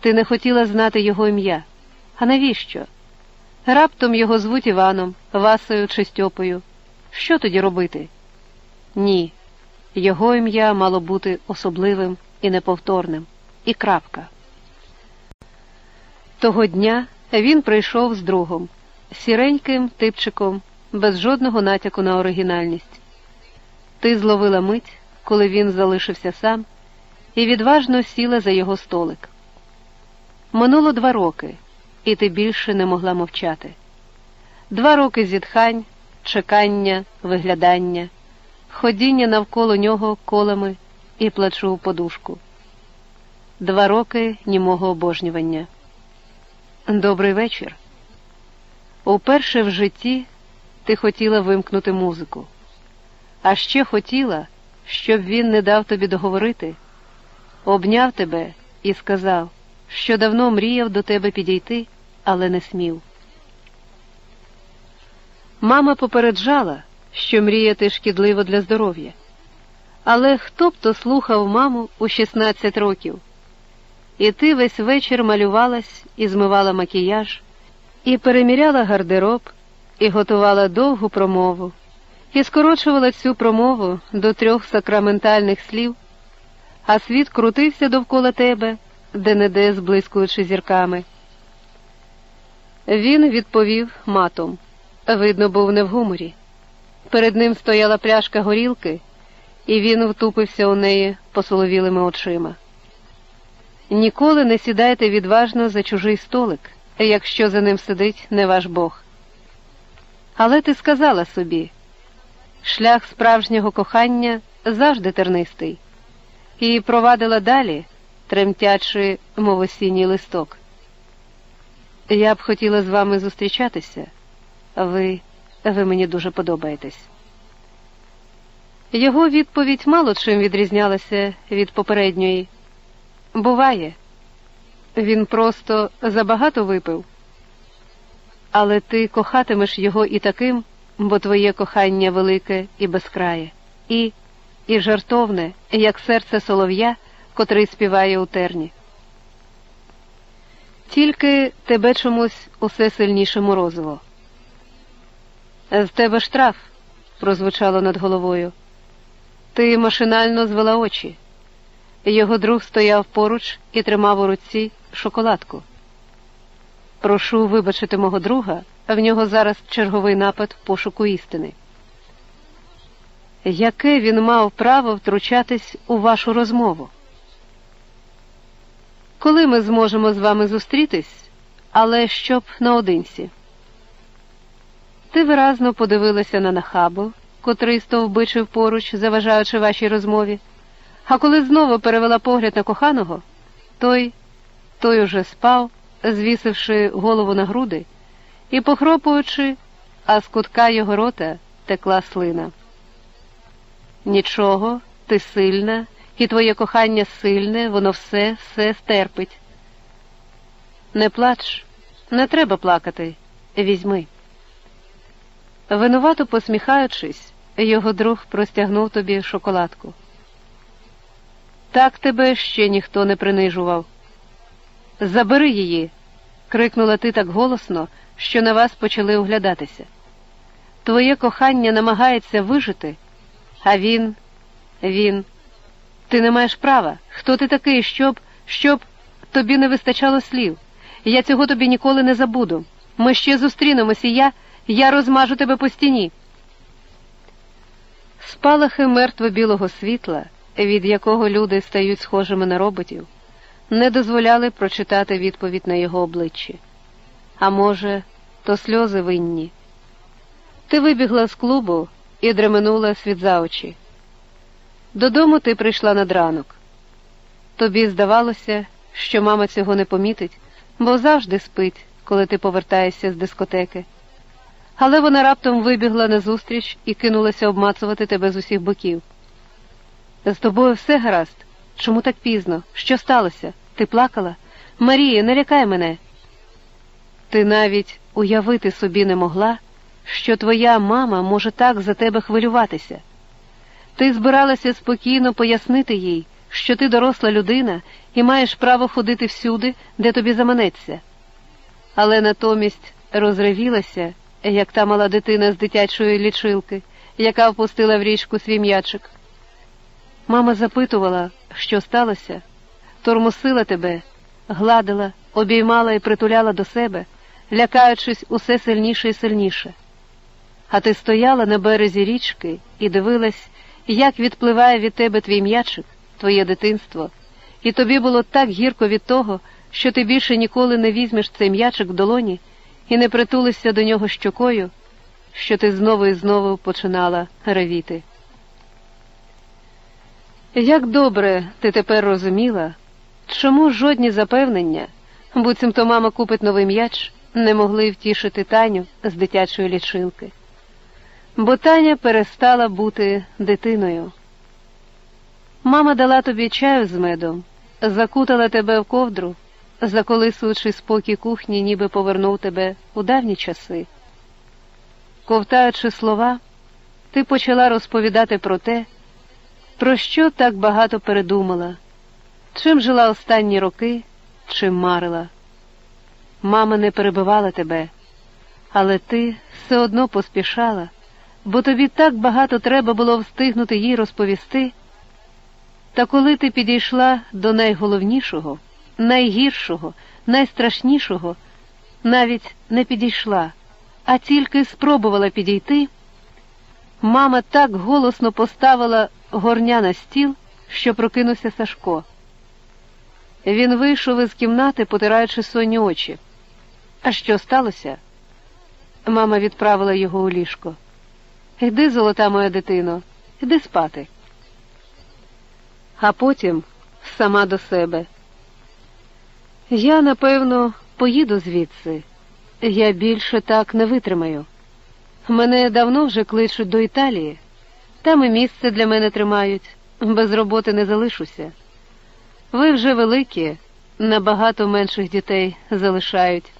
Ти не хотіла знати його ім'я. А навіщо? Раптом його звуть Іваном, Васою чи Стьопою. Що тоді робити? Ні. Його ім'я мало бути особливим і неповторним. І крапка. Того дня він прийшов з другом, сіреньким типчиком, без жодного натяку на оригінальність. Ти зловила мить, коли він залишився сам, і відважно сіла за його столик. Минуло два роки, і ти більше не могла мовчати. Два роки зітхань, чекання, виглядання, ходіння навколо нього колами і плачу у подушку. Два роки німого обожнювання. Добрий вечір. Уперше в житті ти хотіла вимкнути музику, а ще хотіла, щоб він не дав тобі договорити, обняв тебе і сказав, що давно мріяв до тебе підійти, але не смів. Мама попереджала, що мріяти шкідливо для здоров'я. Але хто б то слухав маму у 16 років? І ти весь вечір малювалась і змивала макіяж, і переміряла гардероб, і готувала довгу промову, і скорочувала цю промову до трьох сакраментальних слів, а світ крутився довкола тебе, де не де зблискуючи зірками. Він відповів матом. Видно, був не в гуморі. Перед ним стояла пляшка горілки, і він втупився у неї посоловілими очима. Ніколи не сідайте відважно за чужий столик, якщо за ним сидить не ваш Бог. Але ти сказала собі шлях справжнього кохання завжди тернистий, і провадила далі, тремтячи, мов осінній листок. Я б хотіла з вами зустрічатися. Ви, ви мені дуже подобаєтесь. Його відповідь мало чим відрізнялася від попередньої. Буває, він просто забагато випив. Але ти кохатимеш його і таким, бо твоє кохання велике і безкрає, і і жартовне, як серце солов'я, котрий співає у терні. Тільки тебе чомусь усе сильніше морозиво. З тебе штраф, прозвучало над головою. Ти машинально звела очі. Його друг стояв поруч і тримав у руці шоколадку. Прошу вибачити мого друга, а в нього зараз черговий напад пошуку істини. Яке він мав право втручатись у вашу розмову? Коли ми зможемо з вами зустрітись, але щоб наодинці? Ти виразно подивилася на нахабу, котрий стовбичив поруч, заважаючи вашій розмові, а коли знову перевела погляд на коханого, той той уже спав, звісивши голову на груди і похропуючи, а з кутка його рота текла слина. Нічого, ти сильна, і твоє кохання сильне, воно все, все стерпить. Не плач, не треба плакати, візьми. Винувато посміхаючись, його друг простягнув тобі шоколадку. Так тебе ще ніхто не принижував. Забери її, крикнула ти так голосно, що на вас почали оглядатися. Твоє кохання намагається вижити, а він, він, ти не маєш права. Хто ти такий, щоб, щоб тобі не вистачало слів? Я цього тобі ніколи не забуду. Ми ще зустрінемося, я. Я розмажу тебе по стіні. Спалахи мертво білого світла, від якого люди стають схожими на роботів, не дозволяли прочитати відповідь на його обличчі. А може, то сльози винні. Ти вибігла з клубу і дременула світ за очі. Додому ти прийшла над ранок. Тобі здавалося, що мама цього не помітить, бо завжди спить, коли ти повертаєшся з дискотеки але вона раптом вибігла назустріч і кинулася обмацувати тебе з усіх боків. З тобою все гаразд. Чому так пізно? Що сталося? Ти плакала? Марія, не лякай мене. Ти навіть уявити собі не могла, що твоя мама може так за тебе хвилюватися. Ти збиралася спокійно пояснити їй, що ти доросла людина і маєш право ходити всюди, де тобі заманеться. Але натомість розревілася, як та мала дитина з дитячої лічилки, яка впустила в річку свій м'ячик. Мама запитувала, що сталося, тормосила тебе, гладила, обіймала і притуляла до себе, лякаючись усе сильніше і сильніше. А ти стояла на березі річки і дивилась, як відпливає від тебе твій м'ячик, твоє дитинство, і тобі було так гірко від того, що ти більше ніколи не візьмеш цей м'ячик в долоні і не притулишся до нього щокою, що ти знову і знову починала ревіти. Як добре ти тепер розуміла, чому жодні запевнення, буцімто мама купить новий м'яч, не могли втішити Таню з дитячої лічилки, бо Таня перестала бути дитиною. Мама дала тобі чаю з медом, закутала тебе в ковдру, заколисуючи спокій кухні, ніби повернув тебе у давні часи. Ковтаючи слова, ти почала розповідати про те, про що так багато передумала, чим жила останні роки, чим марила. Мама не перебивала тебе, але ти все одно поспішала, бо тобі так багато треба було встигнути їй розповісти. Та коли ти підійшла до найголовнішого, найгіршого, найстрашнішого, навіть не підійшла, а тільки спробувала підійти, мама так голосно поставила горня на стіл, що прокинувся Сашко. Він вийшов із кімнати, потираючи сонні очі. А що сталося? Мама відправила його у ліжко. Йди, золота моя дитино, йди спати. А потім сама до себе. Я, напевно, поїду звідси. Я більше так не витримаю. Мене давно вже кличуть до Італії. Там і місце для мене тримають, без роботи не залишуся. Ви вже великі, набагато менших дітей залишають.